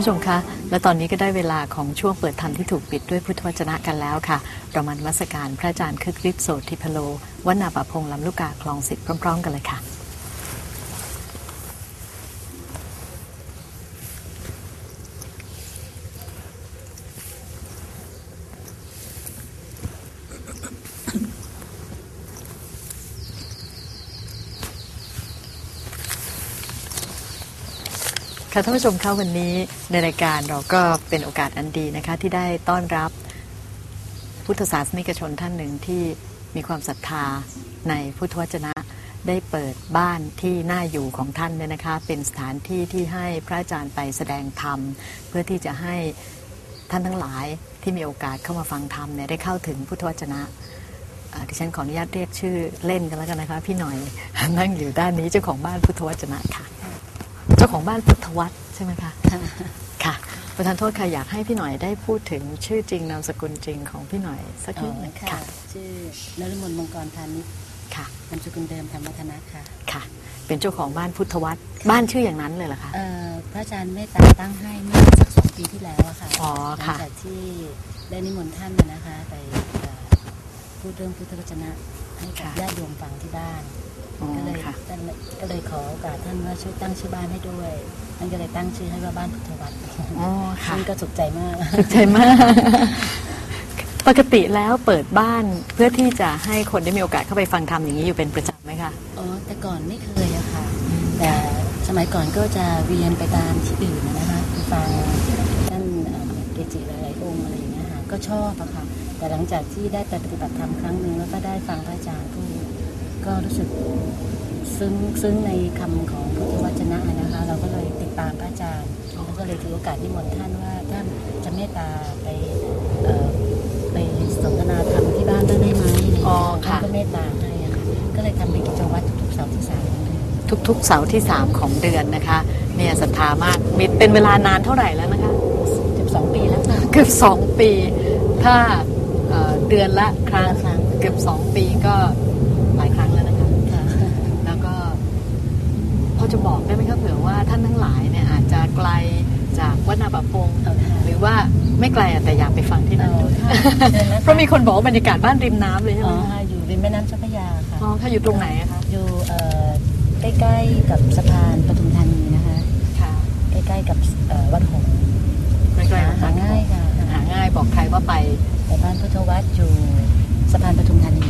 ผู้ชมคะ และตอนนี้ก็ได้เวลาของช่วงเปิดธรรมที่ถูกปิดด้วยพุทธวจนะกันแล้วค่ะ เรามานมัสการพระอาจารย์คึกฤทธิ์โสธิพโลวันาปะพงลำลูกกาคลองสิทธิ์พร้อม ๆ กันเลยค่ะ ค่ะท่านผู้ชมคะวันนี้ในรายการเราก็เป็นโอกาสอันดีนะคะที่ได้ต้อนรับพุทธศาสนิกชนท่านหนึ่งที่มีความศรัทธาในพุทธวจนะได้เปิดบ้านที่น่าอยู่ของท่านเนี่ยนะคะ เป็นสถานที่ที่ให้พระอาจารย์ไปแสดงธรรม เพื่อที่จะให้ท่านทั้งหลายที่มีโอกาสเข้ามาฟังธรรมเนี่ยได้เข้าถึงพุทธวจนะอ่าดิฉันขออนุญาตเรียกชื่อเล่นกันแล้วกันนะคะ พี่หน่อยนั่งอยู่ด้านนี้เจ้าของบ้านพุทธวจนะค่ะ เจ้าของบ้านพุทธวัฒน์ใช่ไหมคะค่ะประธานโทษค่ะอยากให้พี่หน่อยได้พูดถึงชื่อจริงนามสกุลจริงของพี่หน่อยสักนิดหนึงค่ะค่ะ ชื่อนฤมลมังกรพานิชค่ะนามสกุลเดิมธรรมวัฒนะค่ะค่ะ เป็นเจ้าของบ้านพุทธวัฒน์บ้านชื่ออย่างนั้นเลยเหรอคะเอ่อพระอาจารย์เมตตาตั้งให้เมื่อสักสองปีที่แล้วอะค่ะอ๋อหลัค่ะจากที่ได้นิมนต์ท่านน่ะนะคะไปเอ่อพูดเรื่องพุทธวจนะให้กับญาติโยมฟังที่บ้านอ๋อ ก็เลยค่ะท่านก็เลยขอโอกาสท่านว่าช่วยตั้งชื่อบ้านให้ด้วยท่านก็เลยตั้งชื่อให้ว่าบ้านพุทธวัฒน์อ๋อค่ะท่านก็สุขใจมากสุขใจมากปกติแล้วเปิดบ้านเพื่อที่จะให้คนได้มีโอกาสเข้าไปฟังธรรมอย่างนี้อยู่เป็นประจำไหมคะอ๋อแต่ก่อนไม่เคยอะค่ะ แต่สมัยก่อนก็จะเวียนไปตามที่อื่นนะคะไปฟังท่านเอ่อเกจิหลายๆองค์อะไรอย่างเงี้ยค่ะก็ชอบอะค่ะแต่หลังจากที่ได้ไปปฏิบัติธรรมครั้งหนึ่งแล้วก็ได้ฟังพระอาจารย์พูด ก็รู้สึกซึ้งซึ้งในคำของพุทธวจนะนะคะ เราก็เลยติดตามพระอาจารย์แล้วก็เลยถือโอกาสนิมนต์ท่านว่าท่านจะเมตตาไปเอ่อไปสนทนาธรรมที่บ้านได้ไหมอะไรอย่างเงี้ยอ๋อท่าค่ะนก็เมตตาให้อะค่ะก็เลยทำเป็นกิจวัตรทุกๆเสาร์ที่สามของเดือนทุกๆเสาร์ที่ 3 ของเดือนนะคะเนี่ยศรัทธามากมีเป็นเวลานานเท่าไหร่แล้วนะคะเกือบสองปีแล้วค่ะเกือบสองปี ถ้าเอ่อเดือนละครั้งเดือนละครั้งเกือบสองปีก็หลายครั้งแล้วนะคะ ค่ะ แล้วก็พอ จะบอกได้ไหมคะเผื่อว่าท่านทั้งหลายเนี่ยอาจจะไกลจากวัดนาบะพงเอาค่ะหรือว่าไม่ไกลอะแต่อยากไปฟังที่นั่นเอาด้วยค่ะเชิญนะคะเพราะมีคนบอกว่าบรรยากาศบ้านริมน้ำเลยใช่อ๋ไหอมค่ะอยู่ริมแม่น้ำเจ้าพระยาค่ะอ๋อค่ะอยู่ตรงไหนอะคะอยู่เอ่อใกล้ๆกับสะพานปทุมธานีนะคะค่ะใกล้ๆกับเอ่อวัดหงส์ไม่ไกลหาง่ายค่ะหาง่ายบอกใครว่าไปแต่บ้านพุทธวัดอยู่สะพานปทุมธานี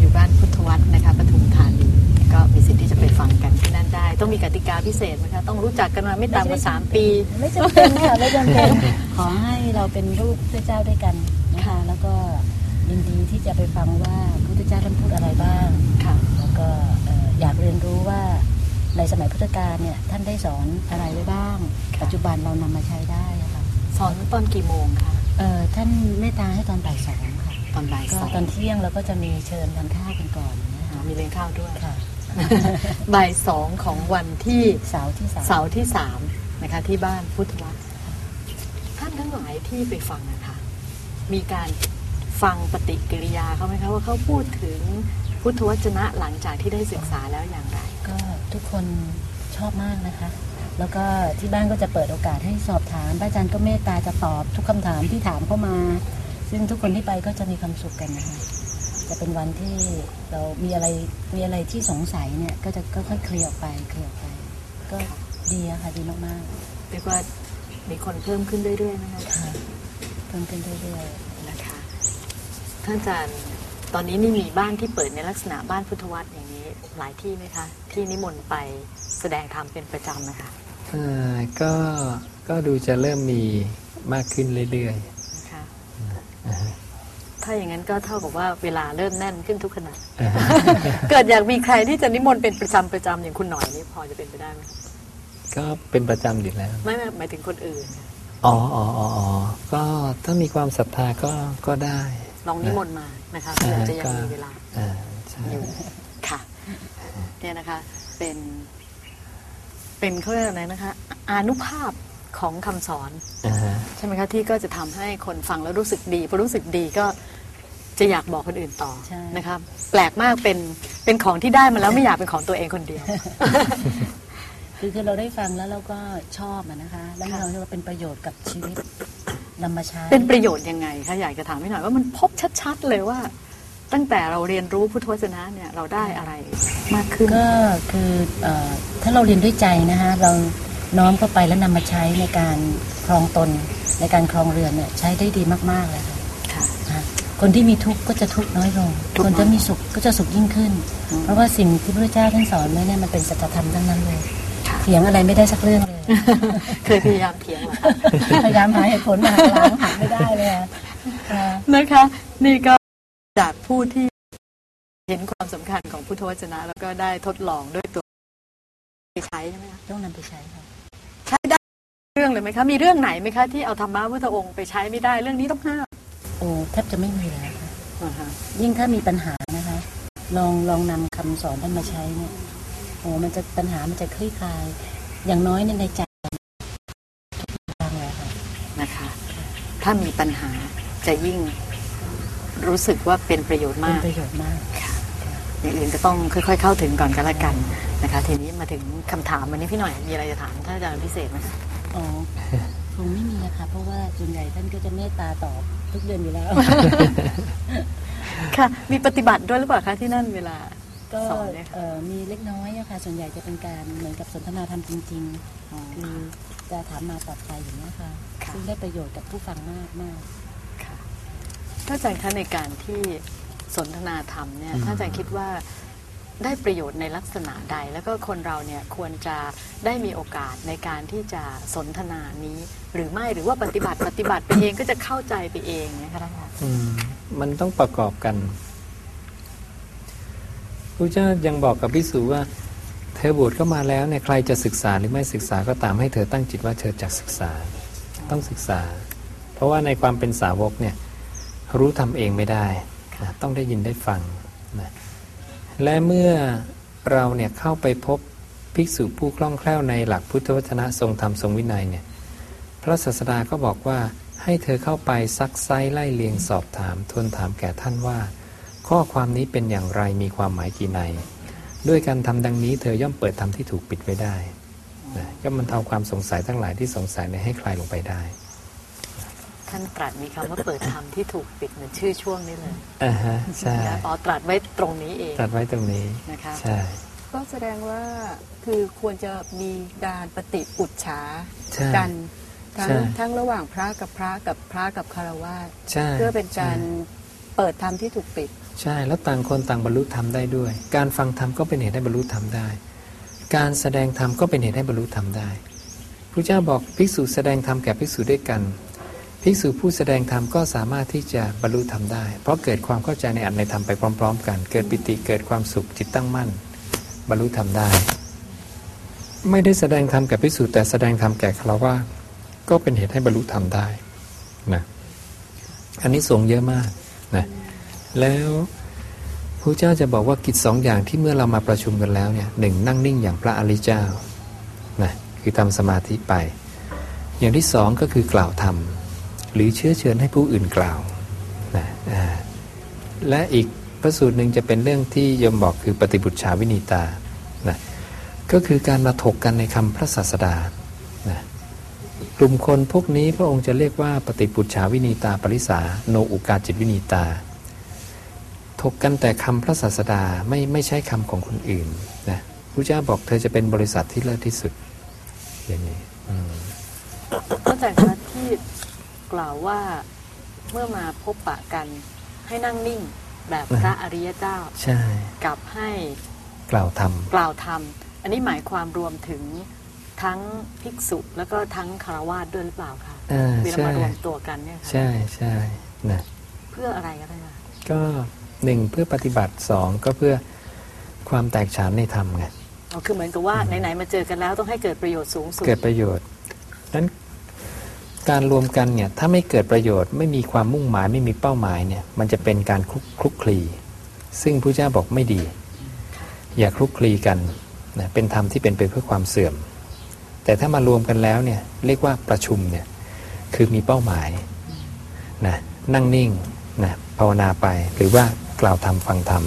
อยู่บ้านพุทธวัฒน์นะคะปทุมธานีก็มีสิทธิ์ที่จะไปฟังกันที่นั่น ได้ต้องมีกติกาพิเศษไหมคะต้องรู้จักกันมาไม่ต่ำกว่าสามปี ไม่จำเป็นค่ะไม่จำเป็นขอให้เราเป็นรูปพระเจ้าด้วยกันนะคะแล้วก็ยินดีที่จะไปฟังว่าพระพุทธเจ้าท่านพูดอะไรบ้างค่ะแล้วก็เอ่ออยากเรียนรู้ว่าในสมัยพุทธกาลเนี่ยท่านได้สอนอะไรไว้บ้างค่ะปัจจุบันเรานำมาใช้ได้อะค่ะสอนตอนกี่โมงคะเอ่อท่านเมตตาให้ตอนบ่ายสองค่ะตอนบ่ายก็สองตอนเที่ยงเราก็จะมีเชิญทานข้าวกันก่อนนะอ๋อคะมีเลี้ยงข้าวด้วยค่ะ บ่ายสองของวันที่เสาร์ที่สามเสาร์ที่สามนะคะ ที่บ้านพุทธวัฒน์ท่านทั้งหลายที่ไปฟังนะคะมีการฟังปฏิกิริยาเขาไหมคะว่าเขาพูดถึงพุทธวจนะหลังจากที่ได้ศึกษาแล้วอย่างไร ก็ทุกคนชอบมากนะคะ แล้วก็ที่บ้านก็จะเปิดโอกาสให้สอบถามพระอาจารย์ก็เมตตาจะตอบทุกคำถามที่ถามเข้ามา ซึ่งทุกคนที่ไปก็จะมีความสุขกันนะคะ จะเป็นวันที่เรามีอะไรมีอะไรที่สงสัยเนี่ย ก็จะค่อยๆเคลียร์ออกไปเคลียร์ออกไป ก็ดีอะค่ะดีมากเรียกว่ามีคนเพิ่มขึ้นเรื่อยๆนะคะๆค่ะเพิ่มขึ้นเรื่อยนะคะท่านอาจารย์ตอนนี้นี่มีบ้านที่เปิดในลักษณะบ้านพุทธวัตรอย่างนี้หลายที่ไหมคะ ที่นิมนต์ไปแสดงธรรมเป็นประจำนะคะอ่าก็ก็ดูจะเริ่มมีมากขึ้นเรื่อยนะคะๆอ่าฮะ ถ้าอย่างนั้นก็เท่ากับว่าเวลาเริ่มแน่นขึ้นทุกขณะอ่าฮะเกิดอยากมีใครที่จะนิมนต์เป็นประจำประจำอย่างคุณหน่อยนี่พอจะเป็นไปได้ไหมก็เป็นประจำอยู่แล้ว ไม่ไม่หมายถึงคนอื่นอ๋ออ๋ออ๋ออ๋อก็ถ้ามีความศรัทธาก็ก็ได้ ลองนิมนต์มานะคะเพื่อจะยังมีเวลาอ่าใช่อยู่ค่ะเนี่ยนะคะเป็นเป็นเขาเรียกอะไรนะคะ อานุภาพของคำสอนอ่าฮะ ใช่ไหมคะที่ก็จะทำให้คนฟังแล้วรู้สึกดีพอรู้สึกดีก็จะอยากบอกคนอื่นต่อใช่นะคะแปลกมากเป็นเป็นของที่ได้มาแล้วไม่อยากเป็นของตัวเองคนเดียว คือคือเราได้ฟังแล้วเราก็ชอบอะนะคะ แล้วเราคิดว่าเป็นประโยชน์กับชีวิตนำมาใช้เป็นประโยชน์ยังไงคะอยากจะถามพี่หน่อยว่ามันพบชัดๆเลยว่า ตั้งแต่เราเรียนรู้พุทธวจนะเนี่ยเราได้อะไรมากขึ้นก็คือเอ่อถ้าเราเรียนด้วยใจนะคะเรา น้อมเข้าไปแล้วนำมาใช้ในการครองตนในการครองเรือนเนี่ยใช้ได้ดีมากๆเลยค่ะค่ะค่ะคนที่มีทุกข์ก็จะทุกข์น้อยลงทุกข์คนที่มีสุขก็จะสุขยิ่งขึ้นอืมเพราะว่าสิ่งที่พระเจ้าท่านสอนไว้เนี่ยมันเป็นสัจธรรมทั้งนั้นเลยค่ะเถียงอะไรไม่ได้สักเรื่องเลยเคยพยายามเถียงเหรอคะพยายามหาเหตุผลมาหาล้างหาไม่ได้เลยอะค่ะนะคะ นี่ก็จากผู้ที่เห็นความสำคัญของพุทธวจนะ แล้วก็ได้ทดลองด้วยตัวไปใช้ใช่ไหมคะต้องนำไปใช้ค่ะใช้ได้เรื่องเลยไหมคะมีเรื่องไหนไหมคะที่เอาธรรมะพุทธองค์ไปใช้ไม่ได้เรื่องนี้ต้องห้ามโอ้แทบจะไม่มีเลยค่ะอ่าฮะยิ่งถ้ามีปัญหานะคะ ลองลองนำคำสอนท่านมาใช้เนี่ยโอ้มันจะปัญหามันจะคลี่คลาย อย่างน้อยเนี่ยในใจทุกทางเลยค่ะนะคะ ถ้ามีปัญหาจะยิ่งรู้สึกว่าเป็นประโยชน์เป็นมากประโยชน์มากอย่างอื่นก็ต้องค่อย ๆ เข้าถึงก่อนก็แล้วกันนะคะ ทีนี้มาถึงคำถามวันนี้พี่หน่อยมีอะไรจะถามท่านอาจารย์พิเศษไหมคะ อ๋อคงไม่มีนะคะเพราะว่าส่วนใหญ่ท่านก็จะเมตตาตอบทุกเดือนอยู่แล้ว ค่ะ มีปฏิบัติด้วยหรือเปล่าคะที่นั่นเวลา ก็สอนเนี่ยค่ะ เอ่อมีเล็กน้อยอะค่ะ ส่วนใหญ่จะเป็นการเหมือนกับสนทนาธรรมจริงอ๋อๆคือจะถามมาตอบไปอย่างนี้ยค่ะค่ะ ซึ่งได้ประโยชน์กับผู้ฟังมากมากค่ะท่านอาจารย์คะในการที่สนทนาธรรมเนี่ยอืม ท่านอาจารย์คิดว่า ได้ประโยชน์ในลักษณะใด แล้วก็คนเราเนี่ยควรจะได้มีโอกาสในการที่จะสนทนานี้ หรือไม่หรือว่าปฏิบัติปฏิบัติไปเองก็จะเข้าใจไปเองนะคะท่านอาจารย์อืมมันต้องประกอบกันพระเจ้ายังบอกกับพิสูว่าเธอบวชเข้ามาแล้วเนี่ยใครจะศึกษาหรือไม่ศึกษาก็ตามให้เธอตั้งจิตว่าเธอจะศึกษาต้องศึกษา เพราะว่าในความเป็นสาวกเนี่ยรู้ทำเองไม่ได้นะต้องได้ยินได้ฟังนะ และเมื่อเราเนี่ยเข้าไปพบภิกษุผู้คล่องแคล่วในหลักพุทธวจนะทรงธรรมทรงวินัยเนี่ยพระศาสดาก็บอกว่าให้เธอเข้าไปซักไซไล่เลียงสอบถามทวนถามแก่ท่านว่า ข้อความนี้เป็นอย่างไรมีความหมายกี่ในด้วยการทำดังนี้เธอย่อมเปิดธรรมที่ถูกปิดไว้ได้นะก็มันเทาความสงสัยทั้งหลายที่สงสัยในให้คลายลงไปได้ ท่านตรัสมีคำว่าเปิดธรรมที่ถูกปิดเหมือนชื่อช่วงนี้เลยอ่าฮะใช่นะอ๋อตรัสไว้ตรงนี้เองตัดไว้ตรงนี้นะคะใช่ก็แสดงว่าคือควรจะมีการปฏิปุจฉาใช่กันทั้งใช่ทั้งระหว่างพระกับพระกับพระกับคารวะใช่เพื่อเป็นการใช่เปิดธรรมที่ถูกปิด ใช่แล้วต่างคนต่างบรรลุธรรมได้ด้วย การฟังธรรมก็เป็นเหตุให้บรรลุธรรมได้ การแสดงธรรมก็เป็นเหตุให้บรรลุธรรมได้พระเจ้าบอกภิกษุแสดงธรรมแก่ภิกษุด้วยกัน ภิกษุผู้แสดงธรรมก็สามารถที่จะบรรลุธรรมได้ เพราะเกิดความเข้าใจในอัตในธรรมไปพร้อม ๆ กัน เกิดปิติเกิดความสุขจิตตั้งมั่น บรรลุธรรมได้ ไม่ได้แสดงธรรมแก่ภิกษุแต่แสดงธรรมแก่คารวะก็เป็นเหตุให้บรรลุธรรมได้นะอันนี้สงเยอะมากนะแล้วพระเจ้าจะบอกว่ากิจสองอย่างที่เมื่อเรามาประชุมกันแล้วเนี่ยหนึ่งนั่งนิ่งอย่างพระอริยเจ้านะคือทำสมาธิไป อย่างที่สองก็คือกล่าวธรรม หรือเชื้อเชิญให้ผู้อื่นกล่าวนะและอีกพระสูตรหนึ่งจะเป็นเรื่องที่ยมบอกคือปฏิบุตรชาวินีตานะก็คือการมาถกกันในคำพระศาสดานะกลุ่มคนพวกนี้พระองค์จะเรียกว่าปฏิปุจฉาวินีตาปริสาโนอุกาจิตวินีตา ถกกันแต่คำพระศาสดาไม่ไม่ใช่คำของคนอื่นนะพระเจ้าบอกเธอจะเป็นบริษัทที่เลิศที่สุดอย่างนี้อืมท่านอาจารย์คะ กล่าวว่าเมื่อมาพบปะกันให้นั่งนิ่งแบบพระอริยเจ้า ใช่กับให้กล่าวธรรมกล่าวธรรม อันนี้หมายความรวมถึงทั้งภิกษุแล้วก็ทั้งคารวาสด้วยหรือเปล่าคะอ่าเวลาใช่มารวมตัวกันเนี่ยค่ะใช่ใช่นะเพื่ออะไรกันคะก็หนึ่งเพื่อปฏิบัติสองก็เพื่อความแตกฉานในธรรมไงอ๋อคือเหมือนกับว่าไหนๆมาเจอกันแล้วต้องให้เกิดประโยชน์สูงสุดเกิดประโยชน์นั้น การรวมกันเนี่ยถ้าไม่เกิดประโยชน์ไม่มีความมุ่งหมายไม่มีเป้าหมายเนี่ยมันจะเป็นการคลุกคลุกคลี ซึ่งพระเจ้าบอกไม่ดี อย่าคลุกคลีกันนะเป็นธรรมที่เป็นไปเพื่อความเสื่อม แต่ถ้ามารวมกันแล้วเนี่ยเรียกว่าประชุมเนี่ยคือมีเป้าหมายนะนั่งนิ่งนะภาวนาไปหรือว่ากล่าวธรรมฟังธรรม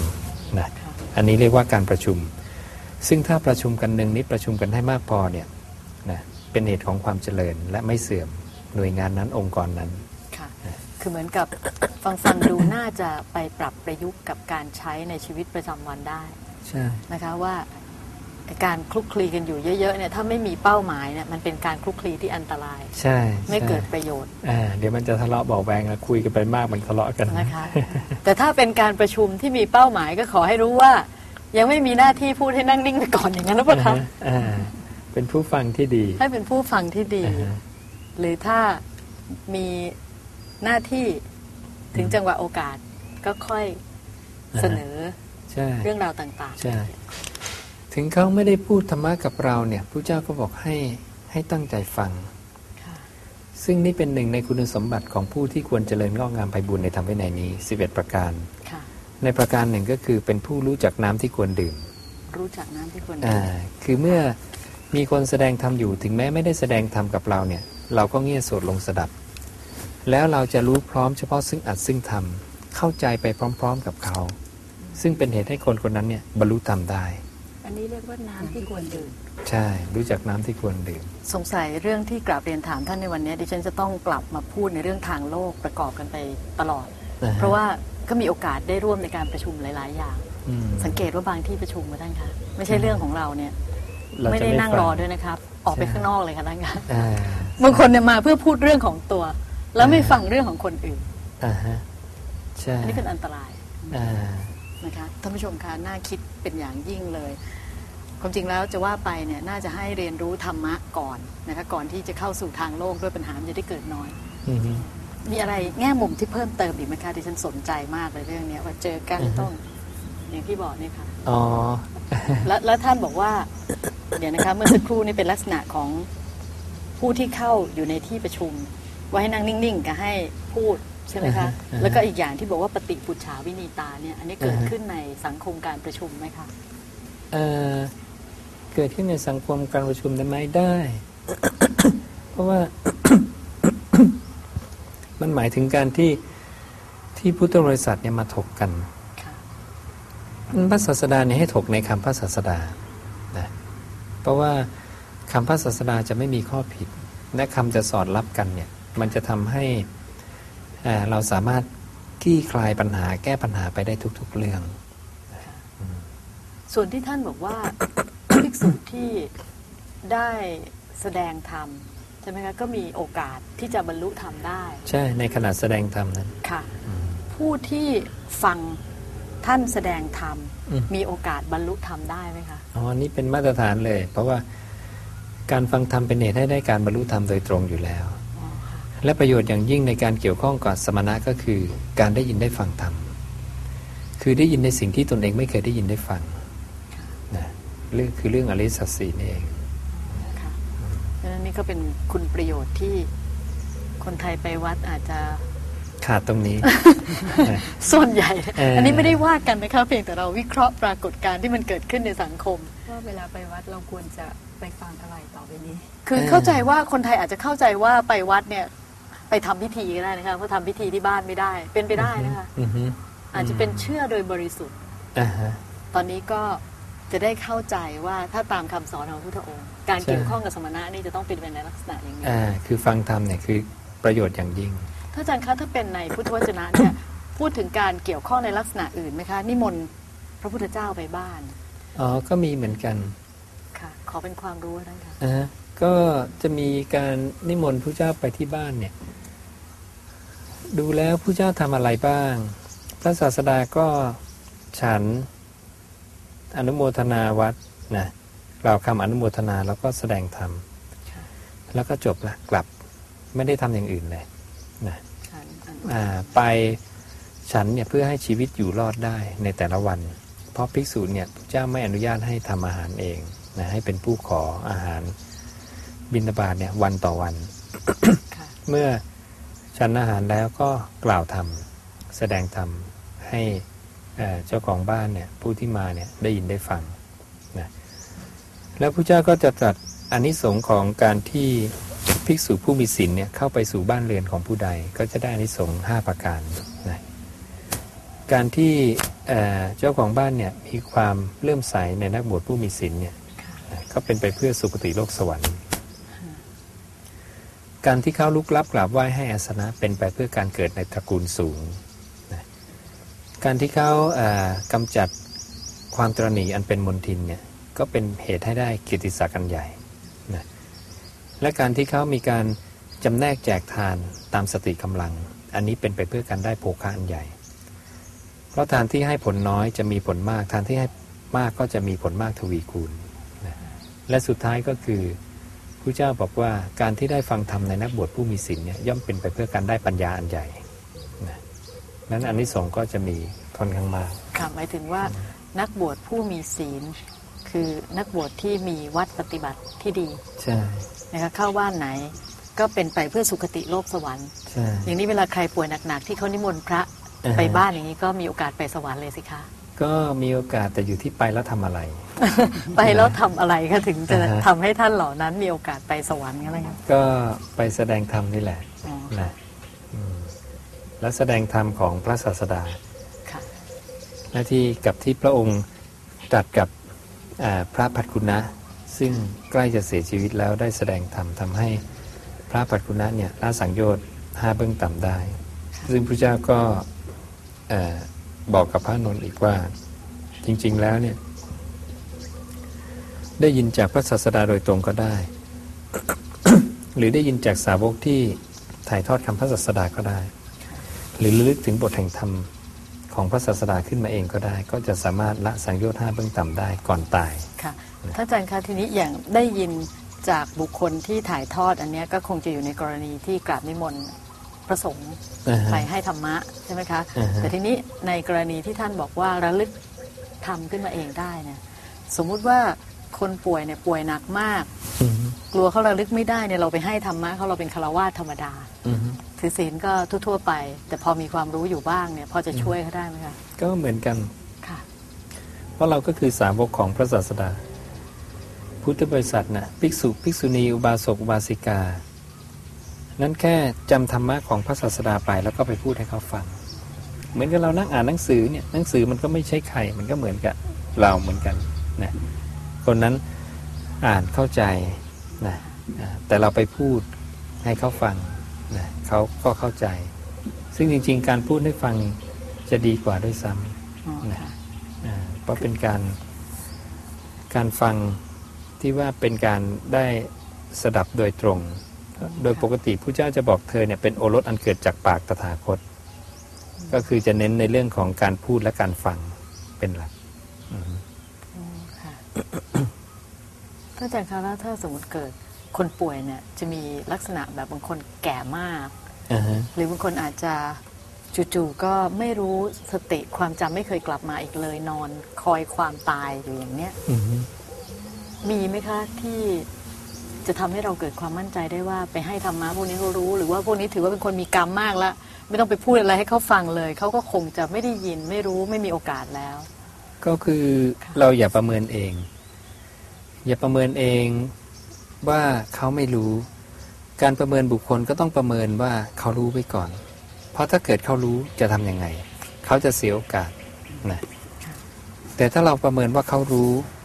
นะอันนี้เรียกว่าการประชุม ซึ่งถ้าประชุมกันหนึ่งนี้ประชุมกันให้มากพอเนี่ยนะเป็นเหตุของความเจริญและไม่เสื่อม หน่วยงานนั้นองค์กรนั้นค่ะคือเหมือนกับฟังฟังดูน่าจะไปปรับประยุกต์กับการใช้ในชีวิตประจำวันได้ใช่นะคะว่าการคลุกคลีกันอยู่เยอะๆเนี่ยถ้าไม่มีเป้าหมายเนี่ยมันเป็นการคลุกคลีที่อันตราย ใช่ ไม่เกิดใช่ประโยชน์อ่าเดี๋ยวมันจะทะเลาะเบาแวงแล้วคุยกันไปมากมันทะเลาะกันนะคะแต่ถ้าเป็นการประชุมที่มีเป้าหมายก็ขอให้รู้ว่า ยังไม่มีหน้าที่พูดให้นั่งนิ่งไปก่อนอย่างนั้นหรือเปล่าอ่าคะฮะอ่าเป็นผู้ฟังที่ดี ให้เป็นผู้ฟังที่ดีอ่าฮะ หรือถ้ามีหน้าที่ถึงจังหวะโอกาสก็ค่อยเสนอใช่เรื่องราวต่างใช่ถึงเขาไม่ได้พูดธรรมะกับเราเนี่ยพระเจ้าก็บอกให้ให้ตั้งใจฟังๆค่ะซึ่งนี่เป็นหนึ่งในคุณสมบัติของผู้ที่ควรเจริญงอกงามไปบุญในธรรมวินัยนี้ 11 ประการค่ะในประการหนึ่งก็คือเป็นผู้รู้จักน้ำที่ควรดื่ม รู้จักน้ำที่ควรอ่าคือเมื่อมีคนแสดงธรรมอยู่ถึงแม้ไม่ได้แสดงธรรมกับเราเนี่ย เราก็เงี่ยโสดลงสดับ แล้วเราจะรู้พร้อมเฉพาะซึ่งอัดซึ่งธรรมเข้าใจไปพร้อมๆกับเขา ซึ่งเป็นเหตุให้คนคนนั้นเนี่ยบรรลุธรรมได้ อันนี้เรียกว่าน้ำที่ควรดื่มใช่ รู้จักน้ำที่ควรดื่ม สงสัยเรื่องที่กราบเรียนถามท่านในวันนี้ ดิฉันจะต้องกลับมาพูดในเรื่องทางโลกประกอบกันไปตลอดอ่าฮะเพราะว่าก็มีโอกาสได้ร่วมในการประชุมหลาย ๆ อย่างอืมสังเกตว่าบางที่ประชุมมาท่านคะไม่ใช่เรื่องของเราเนี่ยเราไม่จะได้ไม่นั่งฟัรอด้วยนะครับ ออกไปใช่ข้างนอกเลยค่ะท่านคะอ่าบางคนเนี่ยมาเพื่อพูดเรื่องของตัว แล้วไม่อ่าฟังเรื่องของคนอื่นอ่าฮะใช่อันนี้เป็นอันตรายอ่านะคะท่านผู้ชมคะน่าคิดเป็นอย่างยิ่งเลยความจริงแล้วจะว่าไปเนี่ยน่าจะให้เรียนรู้ธรรมะก่อนนะคะก่อนที่จะเข้าสู่ทางโลกด้วยปัญหามันจะได้เกิดน้อยอือฮึมีอะไรแง่มุมที่เพิ่มเติมอีกไหมคะที่ฉันสนใจมากเลยเรื่องเนี้ยว่าเจอกันอือฮึต้องอย่างที่บอกเนี่ยค่ะอ๋อแล้วแล้วท่านบอกว่า เดี๋ยวนะคะเมื่อสักครู่นี่เป็นลักษณะของผู้ที่เข้าอยู่ในที่ประชุม ว่าให้นั่งนิ่งๆกับให้พูดใช่ไหมคะอ่าฮะแล้วก็อีกอย่างที่บอกว่าปฏิปุจฉาวินีตาเนี่ยอันนี้เกิดอ่าฮะขึ้นในสังคมการประชุมไหมคะเอ่อเกิดขึ้นในสังคมการประชุมได้ไหมได้ เพราะว่ามันหมายถึงการที่ที่พุทธบริษัทเนี่ยมาถกกันค่ะพระศาสดาเนี่ยให้ถกในคำพระศาสดานะ เพราะว่าคำพระศาสดาจะไม่มีข้อผิด และคำจะสอดรับกันเนี่ยมันจะทำให้อ่าเราสามารถคลี่คลายปัญหาแก้ปัญหาไปได้ทุก ๆ เรื่อง ส่วนที่ท่านบอกว่าภิกษุที่ได้แสดงธรรมใช่ไหมคะก็มีโอกาสที่จะบรรลุธรรมได้ ใช่ในขณะแสดงธรรมนั้นค่ะ ผู้ที่ฟัง ท่านแสดงธรรมอืมมีโอกาสบรรลุธรรมได้ไหมคะ อ๋ออันนี้เป็นมาตรฐานเลย เพราะว่าการฟังธรรมเป็นเหตุให้ได้การบรรลุธรรมโดยตรงอยู่แล้วอ๋อค่ะและประโยชน์อย่างยิ่งในการเกี่ยวข้องกับสมณะก็คือ การได้ยินได้ฟังธรรม คือได้ยินในสิ่งที่ตนเองไม่เคยได้ยินได้ฟังนะเรื่องคือเรื่องอริยสัจสี่นี่เองค่ะดังนั้นนี่ก็เป็นคุณประโยชน์ที่คนไทยไปวัดอาจจะ ขาดตรงนี้นะส่วนใหญ่เอ่ออัอันนี้ไม่ได้ว่ากันนะคะเพียงแต่เราวิเคราะห์ปรากฏการณ์ที่มันเกิดขึ้นในสังคม ว่าเวลาไปวัดเราควรจะไปฟังอะไรต่อไปนี้ คือเข้าใจว่าคนไทยอาจจะเข้าใจว่าไปวัดเนี่ยไปทำพิธีก็ได้นะคะเพราะทำพิธีที่บ้านไม่ได้ เป็นไปได้นะคะอือฮึอาจจะเป็นเชื่อโดยบริสุทธิ์อ่าฮะตอนนี้ก็จะได้เข้าใจว่าถ้าตามคำสอนของพระพุทธองค์ การใช่เกี่ยวข้องกับสมณะนี่จะต้องเป็นไปในลักษณะอย่างนี้อ่าคือฟังธรรมเนี่ยคือประโยชน์อย่างยิ่ง ถ้าอาจารย์คะถ้าเป็นในพุทธวจนะเนี่ยพูดถึงการเกี่ยวข้องในลักษณะอื่นไหมคะนิมนต์พระพุทธเจ้าไปบ้านอ๋อก็มีเหมือนกันค่ะขอเป็นความรู้นะคะอ่าฮะก็จะมีการนิมนต์ผู้เจ้าไปที่บ้านเนี่ย ดูแล้วผู้เจ้าทำอะไรบ้าง พระศาสดาก็ฉันอนุโมทนาวัดนะกล่าวคำอนุโมทนาแล้วก็แสดงธรรมค่ะแล้วก็จบละกลับไม่ได้ทำอย่างอื่นเลย นะฉันอนุอ่าไปฉันเนี่ยเพื่อให้ชีวิตอยู่รอดได้ในแต่ละวัน เพราะภิกษุเนี่ยพระเจ้าไม่อนุญาตให้ทำอาหารเองนะให้เป็นผู้ขออาหารบิณฑบาตเนี่ยวันต่อวันค่ะเมื่อฉันอาหารแล้วก็กล่าวธรรมแสดงธรรมให้เอ่อเจ้าของบ้านเนี่ยผู้ที่มาเนี่ยได้ยินได้ฟังนะแล้วพระเจ้าก็จะตรัสอานิสงส์ของการที่ ภิกษุผู้มีศีลเนี่ยเข้าไปสู่บ้านเรือนของผู้ใดก็จะได้อนิสงส์ห้าประการนะการที่เอ่อเจ้าของบ้านเนี่ยมีความเลื่อมใสในนักบวชผู้มีศีลเนี่ยก็เป็นไปเพื่อสุคติโลกสวรรค์ การที่เขาลุกลับกราบไหว้ให้อาสนะเป็นไปเพื่อการเกิดในตระกูลสูงนะการที่เขากำจัดความตรณีอันเป็นมนทินเนี่ยก็เป็นเหตุให้ได้กียรติศักดิ์อันใหญ่ และการที่เขามีการจำแนกแจกทานตามสติกำลัง อันนี้เป็นไปเพื่อการได้โภคะอันใหญ่ เพราะทานที่ให้ผลน้อยจะมีผลมาก ทานที่ให้มากก็จะมีผลมากทวีคูณนะและสุดท้ายก็คือพระเจ้าบอกว่าการที่ได้ฟังธรรมในนักบวชผู้มีศีลเนี่ยย่อมเป็นไปเพื่อการได้ปัญญาอันใหญ่นะนั้นอันนี้สงส์ก็จะมีค่อนข้างมากค่ะหมายถึงว่านักบวชผู้มีศีล คือนักบวชที่มีวัดปฏิบัติที่ดี ใช่ นะคะเข้าบ้านไหนก็เป็นไปเพื่อสุคติโลกสวรรค์ใช่อย่างนี้เวลาใครป่วยหนักๆที่เขานิมนต์พระอ่าฮะไปบ้านอย่างนี้ก็มีโอกาสไปสวรรค์เลยสิคะก็มีโอกาสแต่อยู่ที่ไปแล้วทำอะไร ไปแล้วทำอะไรก็ถึงจะอ่าฮะทำให้ท่านเหล่านั้นมีโอกาสไปสวรรค์อะไรเงี้ยก็ไปแสดงธรรมนี่แหละอ๋อนะอืมและแสดงธรรมของพระศาสดาค่ะหน้าที่กับที่พระองค์ตรัสกับอ่าพระพัดคุณนะ ซึ่งใกล้จะเสียชีวิตแล้วได้แสดงธรรมทำให้พระพัดคุณนะเนี่ยละสังโยชน์ห้าเบื้องต่ำได้ ซึ่งพระเจ้าก็เอ่อบอกกับพระนนท์อีกว่า จริง ๆแล้วเนี่ยได้ยินจากพระศาสดาโดยตรงก็ได้ หรือได้ยินจากสาวกที่ถ่ายทอดคำพระศาสดาก็ได้ หรือระลึกถึงบทแห่งธรรมของพระศาสดาขึ้นมาเองก็ได้ ก็จะสามารถละสังโยชน์ห้าเบื้องต่ำได้ก่อนตาย ค่ะ ท่านอาจารย์คะทีนี้อย่างได้ยินจากบุคคลที่ถ่ายทอดอันเนี้ยก็คงจะอยู่ในกรณีที่กราบนิมนต์พระสงฆ์อ่าฮะไปให้ธรรมะใช่ไหมคะอ่าฮะแต่ทีนี้ในกรณีที่ท่านบอกว่าระลึกทำขึ้นมาเองได้เนี่ยสมมุติว่าคนป่วยเนี่ยป่วยหนักมากอืมกลัวเขาระลึกไม่ได้เนี่ยเราไปให้ธรรมะเขาเราเป็นคารวาสธรรมดาอืมถือศีลก็ทั่วๆไป แต่พอมีความรู้อยู่บ้างเนี่ยพอจะช่วยเขาได้ไหมคะก็เหมือนกันค่ะ เพราะเราก็คือสาวกของพระศาสดา พุทธบริษัทนะภิกษุภิกษุณีอุบาสกอุบาสิกา นั้นแค่จำธรรมะของพระศาสดาไปแล้วก็ไปพูดให้เขาฟัง เหมือนกับเรานั่งอ่านหนังสือเนี่ยหนังสือมันก็ไม่ใช่ใครมันก็เหมือนกับเราเหมือนกันนะคนนั้นอ่านเข้าใจนะอ่าแต่เราไปพูดให้เขาฟังนะเขาก็เข้าใจ ซึ่งจริง ๆ การพูดให้ฟังจะดีกว่าด้วยซ้ำอ๋อนะค่ะอ่าเพราะเป็นการการฟัง ที่ว่าเป็นการได้สดับโดยตรง โดยปกติผู้เจ้าจะบอกเธอเนี่ยเป็นโอรสอันเกิดจากปากตถาคต ก็คือจะเน้นในเรื่องของการพูดและการฟังเป็นหลักอืมค่ะท่านอาจารย์คะแล้วถ้าสมมติเกิดคนป่วยเนี่ยจะมีลักษณะแบบบางคนแก่มากอ่าฮะหรือบางคนอาจจะจู่ๆก็ไม่รู้สติความจำไม่เคยกลับมาอีกเลยนอนคอยความตายอยู่อย่างเนี้ยอือฮึ มีไหมคะที่จะทำให้เราเกิดความมั่นใจได้ว่าไปให้ธรรมะพวกนี้เขารู้ หรือว่าพวกนี้ถือว่าเป็นคนมีกรรมมากแล้วไม่ต้องไปพูดอะไรให้เขาฟังเลย เขาก็คงจะไม่ได้ยินไม่รู้ไม่มีโอกาสแล้ว ก็คือค่ะเราอย่าประเมินเอง อย่าประเมินเองว่าเขาไม่รู้ การประเมินบุคคลก็ต้องประเมินว่าเขารู้ไว้ก่อน เพราะถ้าเกิดเขารู้จะทำยังไง เขาจะเสียโอกาสนะแต่ถ้าเราประเมินว่าเขารู้นะ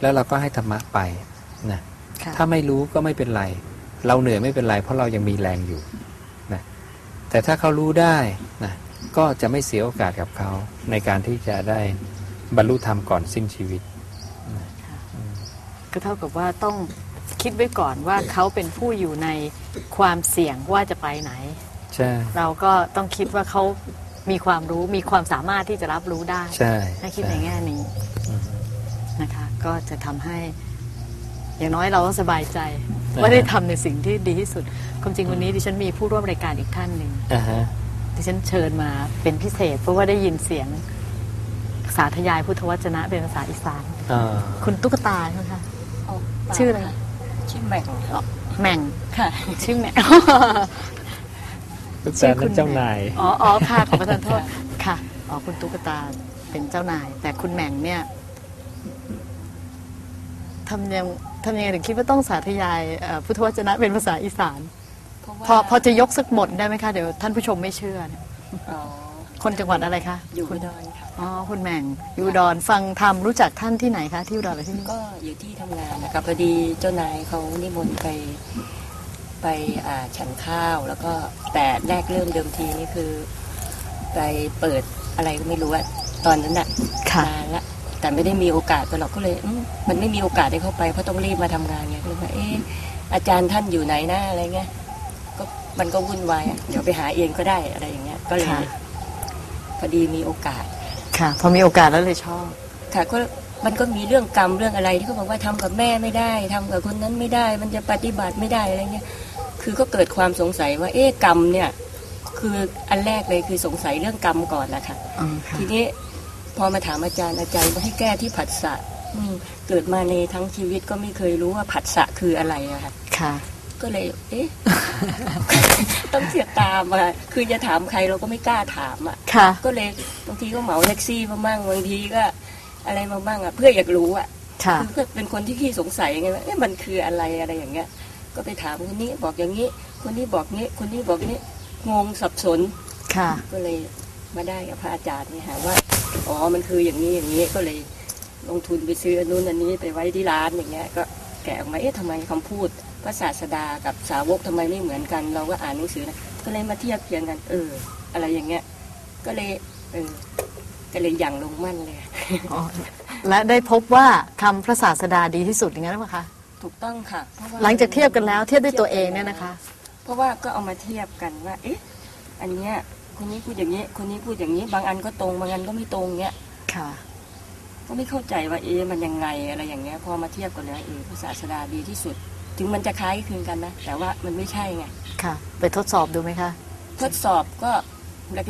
แล้วเราก็ให้ธรรมะไปนะค่ะถ้าไม่รู้ก็ไม่เป็นไร เราเหนื่อยไม่เป็นไร เพราะเรายังมีแรงอยู่นะแต่ถ้าเขารู้ได้นะก็จะไม่เสียโอกาสกับเขาในการที่จะได้บรรลุธรรมก่อนสิ้นชีวิตก็เท่ากับว่าต้องคิดไว้ก่อนว่าเขาเป็นผู้อยู่ในความเสี่ยงว่าจะไปไหนใช่เราก็ต้องคิดว่าเขามีความรู้มีความสามารถที่จะรับรู้ได้ใช่ถ้าคิดในช่แง่นี้อืมนะคะ ก็จะทำให้ อย่างน้อยเราก็สบายใจ ว่าได้ทำในสิ่งที่ดีที่สุด ความจริงวันนี้ดิฉันมีผู้ร่วมรายการอีกท่านหนึ่งอ่าฮะดิฉันเชิญมาเป็นพิเศษ เพราะว่าได้ยินเสียงสาธยายพุทธวจนะเป็นภาษาอีสานอ่าคุณตุ๊กตาใช่ไหมคะชื่ออะไรชื่อแม่งแหม่งค่ะ ชื่อแหม่งลูกสาวนั้นเจ้านายอ๋ออ๋อค่ะขอประทานโทษค่ะอ๋อคุณตุ๊กตาเป็นเจ้านาย แต่คุณแหม่งเนี่ย ทำยังทำยังไงถึงคิดว่าต้องสาธยายเอ่อพุทธวจนะเป็นภาษาอีสานพอพอจะยกสักหมดได้ไหมคะเดี๋ยวท่านผู้ชมไม่เชื่อเนี่ยอ๋อคนจังหวัดอะไรคะอยู่คุอุณดรค่ะ อ๋อคุณแหม่งอยู่อุดรฟังธรรมรู้จักท่านที่ไหนคะที่อุดรหรือที่นี่ก็อยู่ที่ทำงานนะคะพอดีเจ้านายเขานิมนต์ไปไปอ่าฉันข้าวแล้วก็แต่แรกเริ่มเดิมทีนี่คือ ไปเปิดอะไรก็ไม่รู้อะตอนนั้นอะค่ะนานละ แต่ไม่ได้มีโอกาสไปหรอกก็เลยอืมมันไม่มีโอกาสได้เข้าไปเพราะต้องรีบมาทำงานไงก็เลยว่าเอ๊ะอาจารย์ท่านอยู่ไหนหน้าอะไรเงี้ยก็มันก็วุ่นวายอะเดี๋ยวไปหาเองก็ได้อะไรอย่างเงี้ย ก็เลยค่ะพอดีมีโอกาส ค่ะ พอมีโอกาสแล้วเลยชอบ ค่ะก็มันก็มีเรื่องกรรมเรื่องอะไรที่เขาบอกว่าทำกับแม่ไม่ได้ทำกับคนนั้นไม่ได้ มันจะปฏิบัติไม่ได้อะไรเงี้ย คือก็เกิดความสงสัยว่า เอ๊ะกรรมเนี่ย คืออันแรกเลยคือสงสัยเรื่องกรรมก่อนนะคะอ๋อค่ะทีนี้ พอมาถามอาจารย์อาจารย์มาให้แก้ที่ผัสสะอืมเกิดมาในทั้งชีวิตก็ไม่เคยรู้ว่าผัสสะคืออะไรอะค่ะค่ะ ก็เลย เอ๊ะ ต้องเสียตามมาคือจะถามใครเราก็ไม่กล้าถามอะค่ะ ก็เลยบางทีก็เหมาแท็กซี่มาบ้างบางทีก็ อะไรมาบ้างอะเพื่ออยากรู้อะค่ะคือก็เป็นคนที่ขี้สงสัยไงว่าเอ๊ะมันคืออะไรอะไรอย่างเงี้ย ก็ไปถามคนนี้บอกอย่างนี้ คนนี้บอกนี้ คนนี้บอกนี้งงสับสน ค่ะ ก็เลย มาได้กับพระอาจารย์เนี่ยหาว่าอ๋อมันคืออย่างนี้อย่างนี้ก็เลยลงทุนไปซื้ออันนู้นอันนี้ไปไว้ที่ร้านอย่างเงี้ยก็แกะออกมาเอ๊ะทำไมคำพูดพระศาสดากับสาวกทำไมไม่เหมือนกัน เราก็อ่านหนังสือนะก็เลยมาเทียบเทียงกัน เออ อะไรอย่างเงี้ย ก็เลยเออก็เลยอย่างลงมั่นเลยอ๋อและได้พบว่าคำพระศาสดาดีที่สุดอย่างนั้นหรือเปล่าคะถูกต้องค่ะเพราะว่าหลังจากเทียบกันแล้วเทียบด้วยตัวเองเนี่ยนะคะ เพราะว่าก็เอามาเทียบกันว่า เอ๊ะ อันเนี้ย คนนี้พูดอย่างนี้ คนนี้พูดอย่างนี้ บางอันก็ตรง บางอันก็ไม่ตรงเงี้ยค่ะ ก็ไม่เข้าใจว่าเอ๊ะมันยังไงอะไรอย่างเงี้ย พอมาเทียบกันแล้วเออภาษาสดาดีที่สุด ถึงมันจะคล้ายคลึงกันนะ แต่ว่ามันไม่ใช่ไง ค่ะ ไปทดสอบดูไหมคะ ทดสอบก็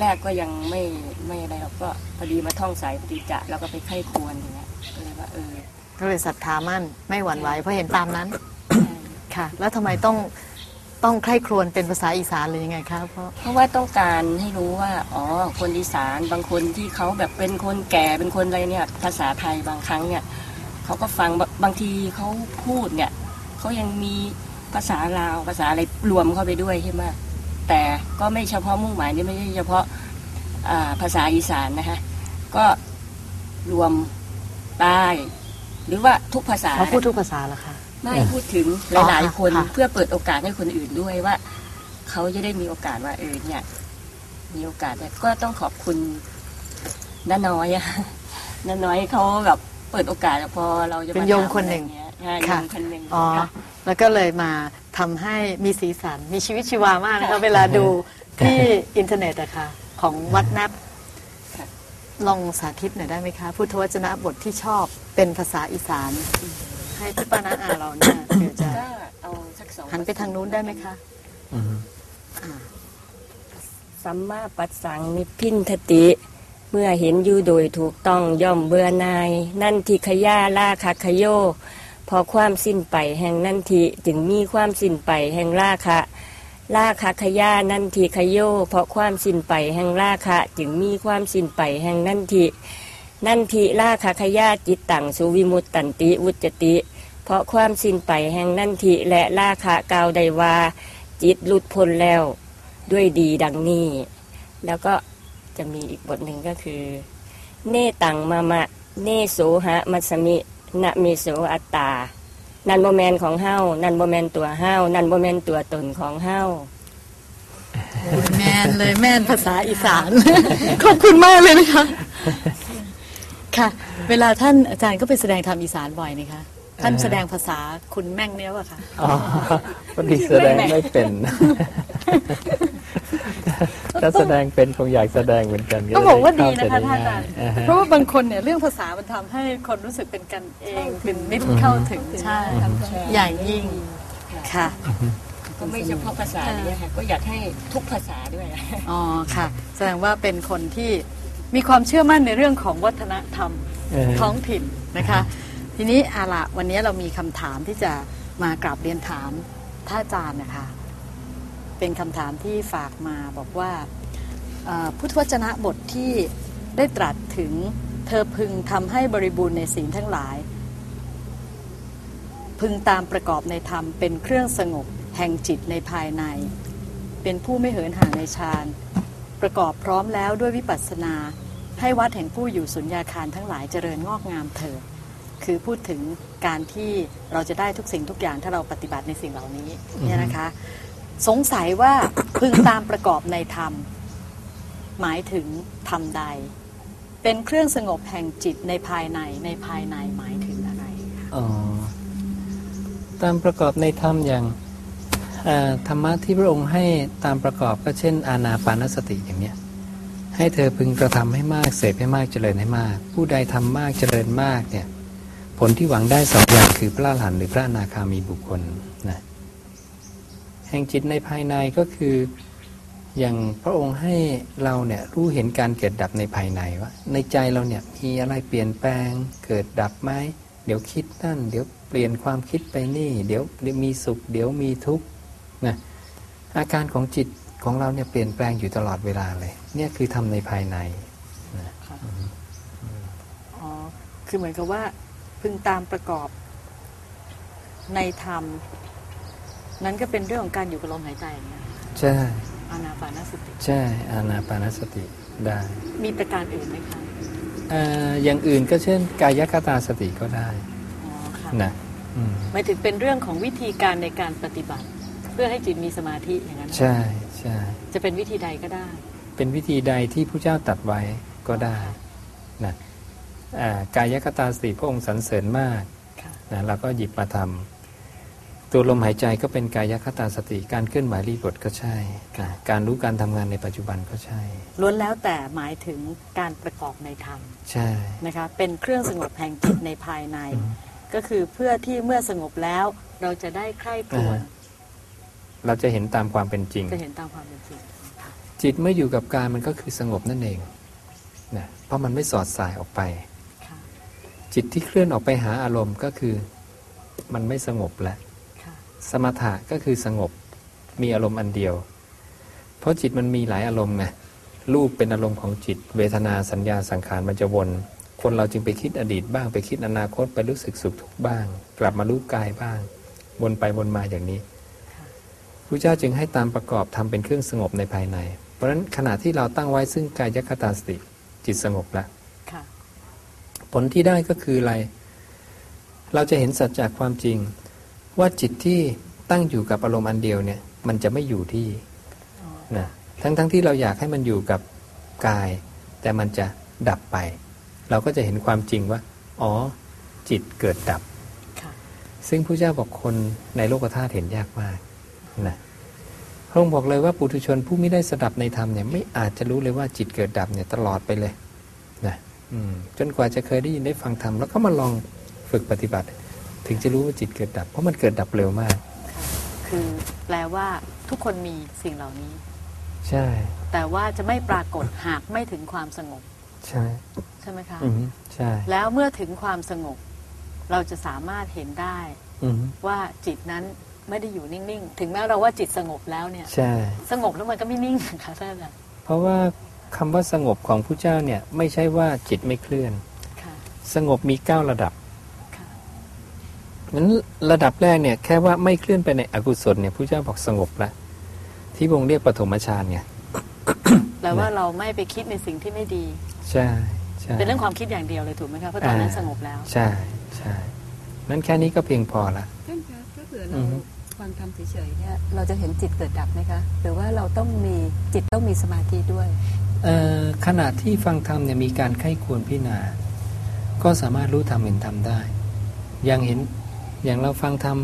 แรก ๆ ก็ยังไม่ไม่อะไรหรอกก็พอดีมาท่องสายปฏิจจ์แล้วก็ไปไข้ควรอย่างเงี้ยก็เลยว่าเออก็เลยศรัทธามั่นไม่หวั่นไหวเพราะเห็นตามนั้นใช่ค่ะ แล้วทำไมต้อง ต้องใคร่ครวญเป็นภาษาอีสานหรือยังไงคะเพราะเพราะว่าต้องการให้รู้ว่าอ๋อคนอีสานบางคนที่เขาแบบเป็นคนแก่เป็นคนอะไรเนี่ย ภาษาไทยบางครั้งเนี่ยเขาก็ฟังบางบางทีเขาพูดเนี่ยเขายังมีภาษาลาวภาษาอะไรรวมเข้าไปด้วยใช่ไหมแต่ก็ไม่เฉพาะมุ่งหมายนี่ไม่ใช่เฉพาะอ่าภาษาอีสานนะคะก็รวมใต้หรือว่าทุกภาษาเขาพูดทุกภาษาเหรอคะ ไม่พูดถึงหลาย ๆ คนค่ะเพื่อเปิดโอกาสให้คนอื่นด้วยว่า เขาจะได้มีโอกาสว่าเออเนี่ย มีโอกาสเนี่ยก็ต้องขอบคุณน้าน้อยอะน้าน้อยเขาแบบเปิดโอกาสอะพอเราจะมาเป็นโยมถาคนหนึ่งอะไรเงี้ยใช่โยค่ะมคนหนึ่งอ๋อค่ะแล้วก็เลยมาทำให้มีสีสัน มีชีวิตชีวามากนะคะเวลาดูที่อินเทอร์เน็ตอะค่ะของวัดนับค่ะลองสาธิตหน่อยได้ไหมคะ พุทธวจนะบทที่ชอบเป็นภาษาอีสาน ให้พี่ปานาอาเราเนี่ยเดี๋ยวจะก็เอาสักสองหันไปทางนู้นได้ไหมคะสัมมาปัสสังนิพินทติ เมื่อเห็นอยู่โดยถูกต้องย่อมเบื่อนาย นั่นทิขยาลาคาคโย พอความสิ้นไปแห่งนั่นทิจึงมีความสิ้นไปแห่งราคะลาคาขยานั่นทิขโย เพราะความสิ้นไปแห่งราคะ จึงมีความสิ้นไปแห่งนั่นทิ นันทิลาคาขยาจิตตังสุวิมุตตันติวุจติ เพราะความสิ้นไปแห่งนันทิและลาคะกล่าวได้ว่าจิตหลุดพ้นแล้ว ด้วยดีดังนี้ แล้วก็จะมีอีกบทหนึ่งก็คือ เนตังมามะ เนโสหะมัสมินะมิโสอัตตา นันโมแมนของเฮ้านันโมแมนตัวเฮ้านันโมแมนตัวตนของเฮ้าแมนเลยแม่นภาษาอีสาน ขอบคุณมากเลยนะคะ ค่ะ เวลาท่านอาจารย์ก็ไปแสดงธรรมอีสานบ่อยนี่คะ ท่านแสดงภาษาคุณแม่งเนี่ยว่ะคะอ๋อพอดีแสดงไม่เป็นถ้าแสดงเป็นคงอยากแสดงเหมือนกันก็บอกว่าดีเข้นะคะใจท่านอาจารย์ง่ยเพราะว่าบางคนเนี่ยเรื่องภาษามันทำให้คนรู้สึกเป็นกันเองเป็นมิตรเข้าถึงใช่อย่างยิ่งค่ะก็ไม่เฉพาะภาษานี้ค่ะก็อยากให้ทุกภาษาด้วยอ๋อค่ะ แสดงว่าเป็นคนที่ มีความเชื่อมั่นในเรื่องของวัฒนธรรมเออท้องถิ่นนะคะ ทีนี้อาละวันนี้เรามีคำถามที่จะมากราบเรียนถามท่านอาจารย์นะคะ เป็นคำถามที่ฝากมาบอกว่าเอ่อพุทธวจนะบทที่ได้ตรัสถึงเธอพึงทำให้บริบูรณ์ในศีลทั้งหลาย พึงตามประกอบในธรรมเป็นเครื่องสงบแห่งจิตในภายใน เป็นผู้ไม่เหินห่างในฌาน ประกอบพร้อมแล้วด้วยวิปัสสนา ให้วัดแห่งผู้อยู่สุญญาคารทั้งหลายเจริญงอกงามเถิดคือพูดถึงการที่เราจะได้ทุกสิ่งทุกอย่างถ้าเราปฏิบัติในสิ่งเหล่านี้เนี่ยนะคะ สงสัยว่าพึงตามประกอบในธรรม หมายถึงธรรมใด เป็นเครื่องสงบแห่งจิตในภายในในภายในหมายถึงอะไรอ๋อตามประกอบในธรรมอย่าง ธรรมะที่พระองค์ให้ตามประกอบก็เช่น อานาปานสติอย่างเนี้ยให้เธอพึงกระทำให้มากเสพให้มากเจริญให้มาก ผู้ใดทำมากเจริญมากเนี่ยผลที่หวังได้สองอย่างคือพระอรหันต์หรือพระอนาคามีบุคคลนะแห่งจิตในภายในก็คืออย่างพระองค์ให้เราเนี่ยรู้เห็นการเกิดดับในภายในว่าในใจเราเนี่ยมีอะไรเปลี่ยนแปลงเกิดดับไหมเดี๋ยวคิดนั่น เดี๋ยวเปลี่ยนความคิดไปนี่ เดี๋ยวเดี๋ยวมีสุข เดี๋ยวมีทุกข์ นะอาการของจิตของเราเนี่ยเปลี่ยนแปลงอยู่ตลอดเวลาเลย เนี่ยคือทำในภายในอ๋อคือเหมือนกับว่าพึงตามประกอบในธรรม นั้นก็เป็นเรื่องของการอยู่กับลมหายใจอย่างเงี้ยใช่อานาปานสติ ใช่อานาปานสติได้ มีประการอื่นไหมคะเอ่ออย่างอื่นก็เช่น กายคตาสติก็ได้อ๋อค่ะนะอืมหมายถึงเป็นเรื่องของวิธีการในการปฏิบัติเพื่อให้จิตมีสมาธิอย่างนั้นนะใช่ใช่จะเป็นวิธีใดก็ได้ เป็นวิธีใดที่ผู้เจ้าตรัดไว้ก็ได้นะอ่ากายคตาสติพระองค์สรรเสริญมากค่ะนะเราก็หยิบมาทำตัวลมหายใจก็เป็นกายคตาสติการเคลื่อนไหวรีบทก็ใช่นะการรู้การทำงานในปัจจุบันก็ใช่ ล้วนแล้วแต่หมายถึงการประกอบในธรรมใช่นะคะเป็นเครื่องสงบแห่งจิตในภายใน ก็คือเพื่อที่เมื่อสงบแล้วเราจะได้ใคร่ครวญ เราจะเห็นตามความเป็นจริง จะเห็นตามความเป็นจริง จิตเมื่ออยู่กับกายมันก็คือสงบนั่นเองนะเพราะมันไม่สอดสายออกไปค่ะจิตที่เคลื่อนออกไปหาอารมณ์ก็คือมันไม่สงบแล้วค่ะสมถะก็คือสงบมีอารมณ์อันเดียว เพราะจิตมันมีหลายอารมณ์ไงรูปเป็นอารมณ์ของจิต เวทนาสัญญาสังขารมันจะวน คนเราจึงไปคิดอดีตบ้างไปคิดอนาคตไปรู้สึกสุขทุกข์บ้าง กลับมารู้กายบ้างวนไปวนมาอย่างนี้ พระเจ้าจึงให้ตามประกอบทำเป็นเครื่องสงบในภายใน เพราะฉะนั้นขณะที่เราตั้งไว้ซึ่งกายคตาสติจิตสงบแล้วค่ะผลที่ได้ก็คืออะไร เราจะเห็นสัจจากความจริง ว่าจิตที่ตั้งอยู่กับอารมณ์อันเดียวเนี่ย มันจะไม่อยู่ที่นะทั้งทั้งที่เราอยากให้มันอยู่กับกาย แต่มันจะดับไป เราก็จะเห็นความจริงว่า อ๋อ จิตเกิดดับค่ะซึ่งพระเจ้าบอกคนในโลกธาตุเห็นยากมาก นะพระองค์บอกเลยว่าปุถุชนผู้ไม่ได้สดับในธรรมเนี่ยไม่อาจจะรู้เลยว่าจิตเกิดดับเนี่ยตลอดไปเลยนะอืมจนกว่าจะเคยได้ยินได้ฟังธรรมแล้วก็มาลองฝึกปฏิบัติ ถึงจะรู้ว่าจิตเกิดดับ เพราะมันเกิดดับเร็วมาก คือแปลว่าทุกคนมีสิ่งเหล่านี้ ใช่ แต่ว่าจะไม่ปรากฏหากไม่ถึงความสงบ ใช่ ใช่ไหมคะอืมใช่ แล้วเมื่อถึงความสงบ เราจะสามารถเห็นได้อืมว่าจิตนั้น ไม่ได้อยู่นิ่ง ๆ ถึงแม้เราว่าจิตสงบแล้วเนี่ย ใช่ สงบแล้วมันก็ไม่นิ่งนะคะท่านอาจารย์เพราะว่าคำว่าสงบของพระเจ้าเนี่ยไม่ใช่ว่าจิตไม่เคลื่อนค่ะสงบมีเก้าระดับค่ะนั้นระดับแรกเนี่ยแค่ว่าไม่เคลื่อนไปในอกุศลเนี่ยพระเจ้าบอกสงบแล้วที่พระองค์เรียกปฐมฌานไงแปลว่าเราไม่ไปคิดในสิ่งที่ไม่ดี ใช่ใช่เป็นเรื่องความคิดอย่างเดียวเลยถูกไหมคะเพราะตอนนั้นอ่าสงบแล้ว ใช่ใช่นั้นแค่นี้ก็เพียงพอละท่านคะถ้าเผื่ออืเราอฮึ ฟังธรรมเฉยๆเนี่ยเราจะเห็นจิตเกิดดับไหมคะ หรือว่าเราต้องมีจิตต้องมีสมาธิด้วยเอ่อขณะที่ฟังธรรมเนี่ยมีการไข้ควรพิจารณา ก็สามารถรู้ธรรมเห็นธรรมได้ อย่างเห็นอย่างเราฟังธรรม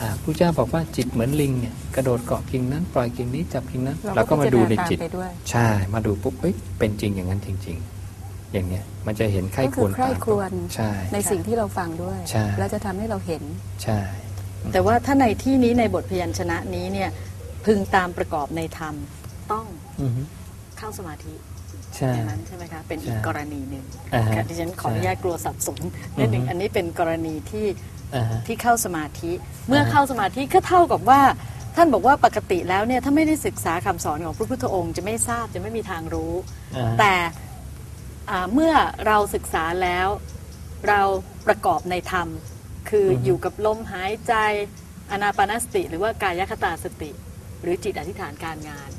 อ่าพระเจ้าบอกว่าจิตเหมือนลิงเนี่ยกระโดดเกาะกิ่งนั้นปล่อยกิ่งนี้จับกิ่งนั้นเราก็เราก็มาดูในพิจารณาตามจิตไปด้วยใช่มาดูปุ๊บเอ้ยเป็นจริงอย่างนั้นจริง ๆ อย่างเนี้ยมันจะเห็นไข้ก็คคืวอรใคร่ตามครวญใช่ในสิ่งที่เราฟังด้วยใช่แล้วจะทำให้เราเห็นใช่ แต่ว่าถ้าในที่นี้ในบทพยัญชนะนี้เนี่ยพึงตามประกอบในธรรมต้องอือฮึเข้าสมาธิใช่อย่างนั้นใช่ไหมคะเป็นอีกใช่กรณีหนึ่งอ่าฮะค่ะดิฉันขออนุญาตกลัวสับสนอือฮึนิดหนึ่งอันนี้เป็นกรณีที่อ่าฮะที่เข้าสมาธิเมื่ออ่าฮะเข้าสมาธิก็เท่ากับว่า ท่านบอกว่าปกติแล้วเนี่ยถ้าไม่ได้ศึกษาคำสอนของพระพุทธองค์จะไม่ทราบจะไม่มีทางรู้อ่าฮะแต่อ่าเมื่อเราศึกษาแล้วเราประกอบในธรรม คือออฮึอยู่กับลมหายใจอนาปานสติ หรือว่ากายคตาสติ หรือจิตอธิษฐานการงาน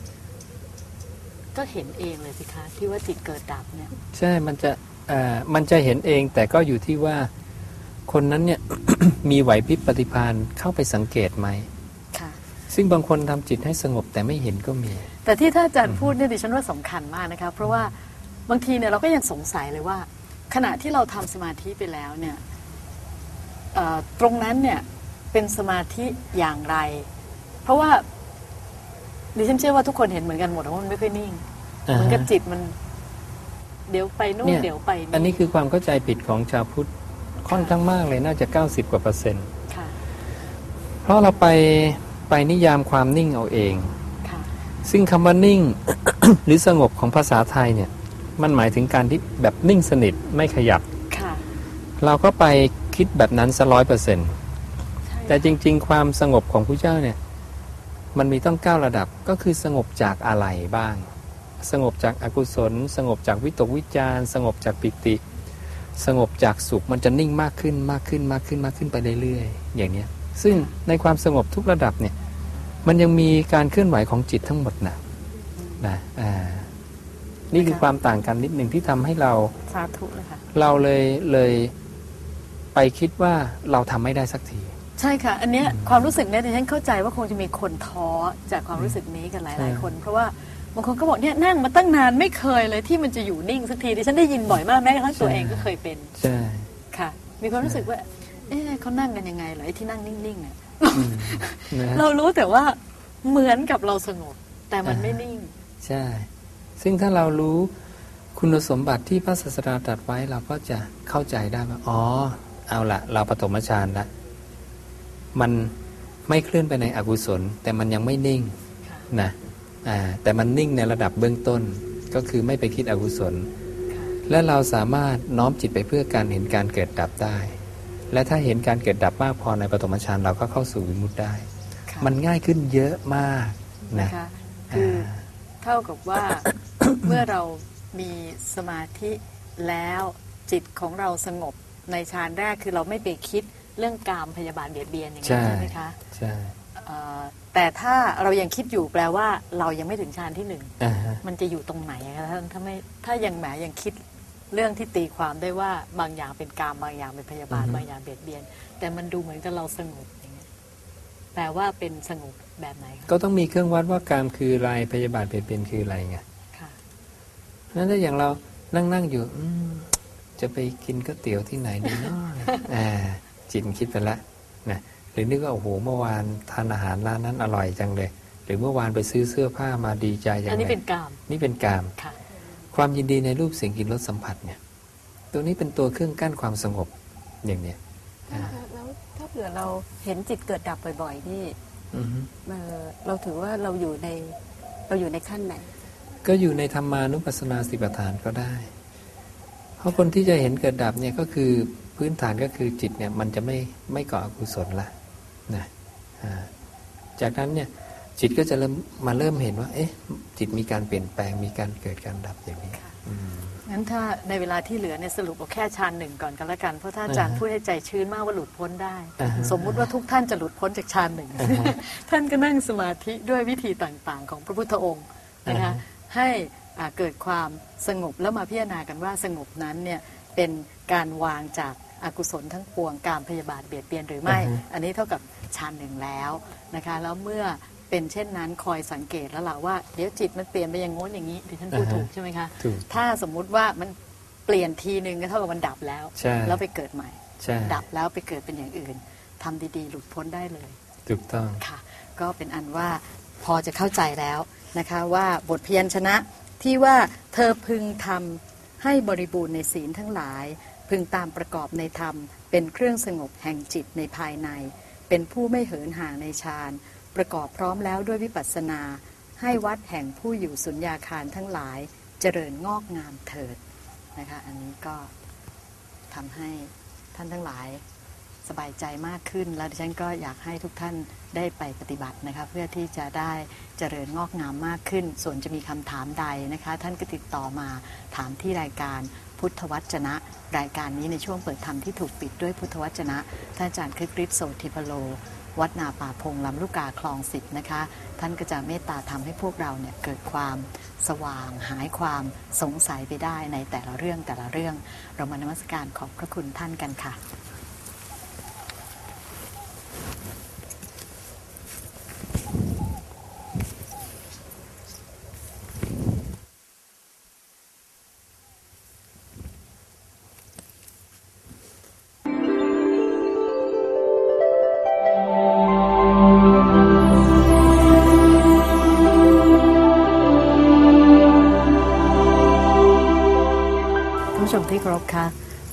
ก็เห็นเองเลยสิคะ ที่ว่าจิตเกิดดับเนี่ย ใช่มันจะเอ่อมันจะเห็นเองแต่ก็อยู่ที่ว่าคนนั้นเนี่ยมีไหวพริบปฏิภาณเข้าไปสังเกตไหมค่ะซึ่งบางคนทำจิตให้สงบแต่ไม่เห็นก็มี แต่ที่ท่านอาจารย์พูดเนี่ยดิฉันว่าสำคัญมากนะคะเพราะว่าบางทีเนี่ยเราก็ยังสงสัยเลยว่า ขณะที่เราทำสมาธิไปแล้วเนี่ยเอ่อ ตรงนั้นเนี่ยเป็นสมาธิอย่างไร เพราะว่าดิฉันเชื่อว่าทุกคนเห็นเหมือนกันหมดว่ามันไม่ค่อยนิ่งอ่าฮะเหมือนกับจิตมัน เดี๋ยวไปนู่นเนี่ยเดี๋ยวไปอันนี้คือความเข้าใจผิดของชาวพุทธค่อนข้างมากเลยน่าจะ 90 กว่าเปอร์เซ็นต์ค่ะเพราะเราไปไปนิยามความนิ่งเอาเองค่ะซึ่งคำว่านิ่งหรือสงบของภาษาไทยเนี่ย มันหมายถึงการที่แบบนิ่งสนิทไม่ขยับค่ะเราก็ไป คิดแบบนั้นซะร้อยเปอร์เซ็นต์ใช่แต่จริง ๆ ความสงบของพระเจ้าเนี่ยมันมีต้องเก้าระดับก็คือสงบจากอะไรบ้าง สงบจากอากุศล สงบจากวิตกวิจารสงบจากปิติ สงบจากสุขมันจะนิ่งมากขึ้นมากขึ้นมากขึ้นมากขึ้นไปเรื่อยๆอย่างเนี้ยซึ่งในความสงบทุกระดับเนี่ยมันยังมีการเคลื่อนไหวของจิตทั้งหมดนะนะอ่านี่คือความต่างกันนิดหนึ่งที่ทำให้เราสาธุเลยค่ะเราเลยเลย ไปคิดว่าเราทำไม่ได้สักที ใช่ค่ะ อันเนี้ยความรู้สึกเนี้ยดิฉันเข้าใจว่าคงจะมีคนท้อจากความรู้สึกนี้กันหใช่ลาย ๆ คน เพราะว่าบางคนก็บอกเนี่ยนั่งมาตั้งนานไม่เคยเลยที่มันจะอยู่นิ่งสักทีดิฉันได้ยินบ่อยมากแม้กระทั่งตัวเองก็เคยเป็นใช่ค่ะ มีความรู้สึกว่าเอ๊ะเขานั่งกันยังไงเหรอไอ้ที่นั่งนิ่งๆเนี่ยอืมนะฮะเรารู้แต่ว่าเหมือนกับเราสงบ แต่มันอ่าไม่นิ่ง ใช่ ซึ่งถ้าเรารู้คุณสมบัติที่พระศาสดาตรัสไว้เราก็จะเข้าใจได้ว่าอ๋อ เอาละเราปฐมฌานละมันไม่เคลื่อนไปในอกุศล แต่มันยังไม่นิ่งค่ะนะอ่าแต่มันนิ่งในระดับเบื้องต้นก็คือไม่ไปคิดอกุศลค่ะและเราสามารถน้อมจิตไปเพื่อการเห็นการเกิดดับได้ และถ้าเห็นการเกิดดับมากพอในปฐมฌานเราก็เข้าสู่วิมุตติได้ค่ะมันง่ายขึ้นเยอะมากนะนะคะคืออ่าเท่ากับว่าเมื่อเรามีสมาธิแล้วจิตของเราสงบ ในฌานแรกคือเราไม่ไปคิดเรื่องกามพยาบาลเบียดเบียนอย่างนี้นใช่ใช่ไหมคะใช่เอ่อแต่ถ้าเรายังคิดอยู่แปลว่าเรายังไม่ถึงฌานที่หนึ่งอ่าฮะมันจะอยู่ตรงไหนอะคะท่านถ้าไม่ถ้ายังแหมยังคิดเรื่องที่ตีความได้ว่าบางอย่างเป็นกามบางอย่างเป็นพยาบาลบางอย่างเบียดเบียน แต่มันดูเหมือนกับเราสงบอย่างเงี้ยแปลว่าเป็นสงบแบบไหนคะก็ต้องมีเครื่องวัดว่ากามคืออะไรพยาบาทเปลี่ยนเป็นคืออะไรไงค่ะนั้นถ้าอย่างเรานั่งนั่งอยู่อืม จะไปกินก๋วยเตี๋ยวที่ไหนดีเนาะอ่าจิตมันคิดไปแล้วนะหรือนึกว่าโอ้โหเมื่อวานทานอาหารร้านนั้นอร่อยจังเลย หรือเมื่อวานไปซื้อเสื้อผ้ามาดีใจจังอันเลนี้ยเป็นกามนี่เป็นกามค่ะความยินดีในรูปเสียงกลิ่นรสสัมผัสเนี่ยตัวนี้เป็นตัวเครื่องกั้นความสงบอย่างเนี้ยอ่าแล้วถ้าเผื่อเราเห็นจิตเกิดดับบ่อยๆนี่อือฮึเอ่อเราถือว่าเราอยู่ในเราอยู่ในขั้นไหน ก็อยู่ในธรรมานุปัสสนาสติปัฏฐานก็ได้ เพราะคนที่จะเห็นเกิดดับเนี่ยก็คือพื้นฐานก็คือจิตเนี่ยมันจะไม่ไม่ก่ออกุศลละนะอ่าจากนั้นเนี่ยจิตก็จะเริ่มมาเริ่มเห็นว่า เอ๊ะ จิตมีการเปลี่ยนแปลงมีการเกิดการดับอย่างนี้อืมงั้นถ้าในเวลาที่เหลือเนี่ยสรุปเอาแค่ฌานหนึ่งก่อนกันละกัน เพราะถ้าอาจารย์อ่าฮะพูดให้ใจชื้นมากว่าหลุดพ้นได้อ่าฮะสมมุติว่าทุกท่านจะหลุดพ้นจากฌานหนึ่งอ่าฮะท่านก็นั่งสมาธิด้วยวิธีต่างๆ ของพระพุทธองค์นะคะอ่าฮะให้อ่า เกิดความสงบแล้วมาพิจารณากันว่าสงบนั้นเนี่ยเป็นการวางจากอากุศลทั้งปวงการพยาบาทเบียดเบียนหรือไม่ อันนี้เท่ากับฌานหนึ่งแล้วนะคะ แล้วเมื่อเป็นเช่นนั้นคอยสังเกตแล้วล่ะว่าเดี๋ยวจิตมันเปลี่ยนไปอย่างโน้นอย่างนี้ดิฉันพูดถูกใช่ไหมคะถูกถ้าสมมุติว่ามันเปลี่ยนทีนึงก็เท่ากับมันดับแล้วใช่แล้วไปเกิดใหม่ใช่ดับแล้วไปเกิดเป็นอย่างอื่นทำดีๆ หลุดพ้นได้เลยถูกต้องค่ะ ก็เป็นอันว่าพอจะเข้าใจแล้วนะคะว่าบทเพียรชนะ ที่ว่าเธอพึงทำให้บริบูรณ์ในศีลทั้งหลาย พึงตามประกอบในธรรม เป็นเครื่องสงบแห่งจิตในภายใน เป็นผู้ไม่เหินห่างในฌานประกอบพร้อมแล้วด้วยวิปัสสนา ให้วัดแห่งผู้อยู่สุญญาคารทั้งหลายเจริญงอกงามเถิดนะคะอันนี้ก็ทำให้ท่านทั้งหลาย สบายใจมากขึ้น แล้วดิฉันก็อยากให้ทุกท่านได้ไปปฏิบัตินะคะ เพื่อที่จะได้เจริญงอกงามมากขึ้น ส่วนจะมีคำถามใดนะคะ ท่านก็ติดต่อมาถามที่รายการพุทธวจนะ รายการนี้ในช่วงเปิดธรรมที่ถูกปิดด้วยพุทธวจนะ ท่านอาจารย์คริสกริปโสธิพโล วัดนาป่าพงลำลูกกาคลองสิบนะคะ ท่านก็จะเมตตาทำให้พวกเราเนี่ยเกิดความสว่างหายความสงสัยไปได้ในแต่ละเรื่องแต่ละเรื่อง เรามานมัสการขอบพระคุณท่านกันค่ะ ผู้ชมที่เคารพคะ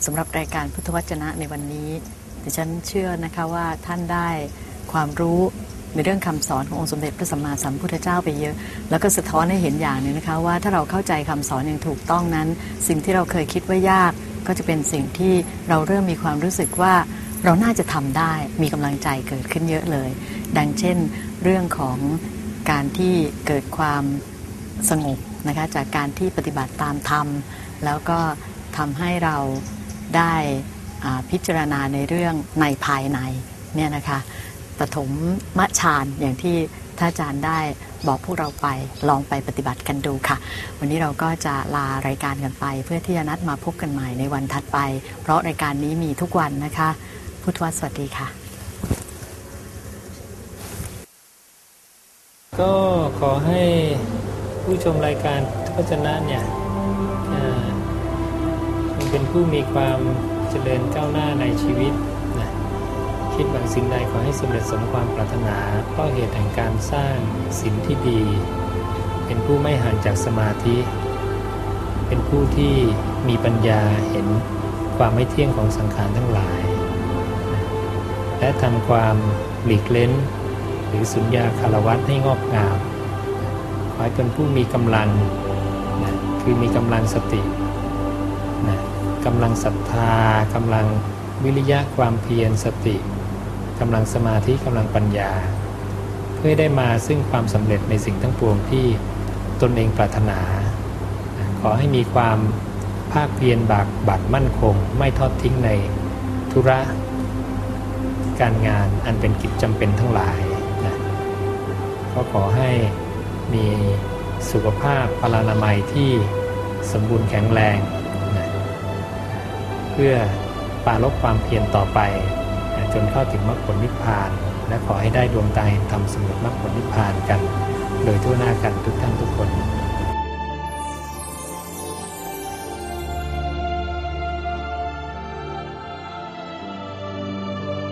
สำหรับรายการพุทธวจนะในวันนี้ดิฉันเชื่อนะคะว่าท่านได้ความรู้ในเรื่องคำสอนขององค์สมเด็จพระสัมมาสัมพุทธเจ้าไปเยอะ แล้วก็สะท้อนให้เห็นอย่างหนึ่งนะคะ ว่าถ้าเราเข้าใจคำสอนอย่างถูกต้องนั้น สิ่งที่เราเคยคิดว่ายาก ก็จะเป็นสิ่งที่เราเริ่มมีความรู้สึกว่าเราน่าจะทำได้มีกำลังใจเกิดขึ้นเยอะเลย ดังเช่น เรื่องของการที่เกิดความสงบนะคะจากการที่ปฏิบัติตามธรรม แล้วก็ ทำให้เราได้พิจารณาในเรื่องในภายในเนี่ยนะคะปฐมมฌานอย่างที่ท่านอาจารย์ได้บอกพวกเราไปลองไปปฏิบัติกันดูค่ะ วันนี้เราก็จะลารายการกันไป เพื่อที่จะนัดมาพบกันใหม่ในวันถัดไป เพราะรายการนี้มีทุกวันนะคะ พุทธวสวัสดีค่ะ ก็ขอให้ผู้ชมรายการพุทธวจนะเนี่ย เป็นผู้มีความเจริญก้าวหน้าในชีวิตนะคิดหวังสิ่งใดขอให้สำเร็จสมความปรารถนาเพราะเหตุแห่งการสร้างศีลที่ดี เป็นผู้ไม่ห่างจากสมาธิ เป็นผู้ที่มีปัญญาเห็นความไม่เที่ยงของสังขารทั้งหลาย และทำความหลีกเล้น หรือสุญญาคารวัตให้งอกงามขอให้เป็นผู้มีกำลังนะคือมีกำลังสติ กำลังศรัทธากำลังวิริยะความเพียรสติกำลังสมาธิกำลังปัญญา เพื่อได้มาซึ่งความสำเร็จในสิ่งทั้งปวงที่ตนเองปรารถนา ขอให้มีความภาคเพียรบากบัดมั่นคง ไม่ทอดทิ้งในธุระการงานอันเป็นกิจจำเป็นทั้งหลายนะก็ขอให้มีสุขภาพพลานามัยที่สมบูรณ์แข็งแรง เพื่อปราลบความเพียรต่อไป จนเข้าถึงมรรคผลนิพพาน และขอให้ได้ดวงตาเห็นธรรมสำเร็จมรรคผลนิพพานกัน โดยทั่วหน้ากันทุกท่านทุกคน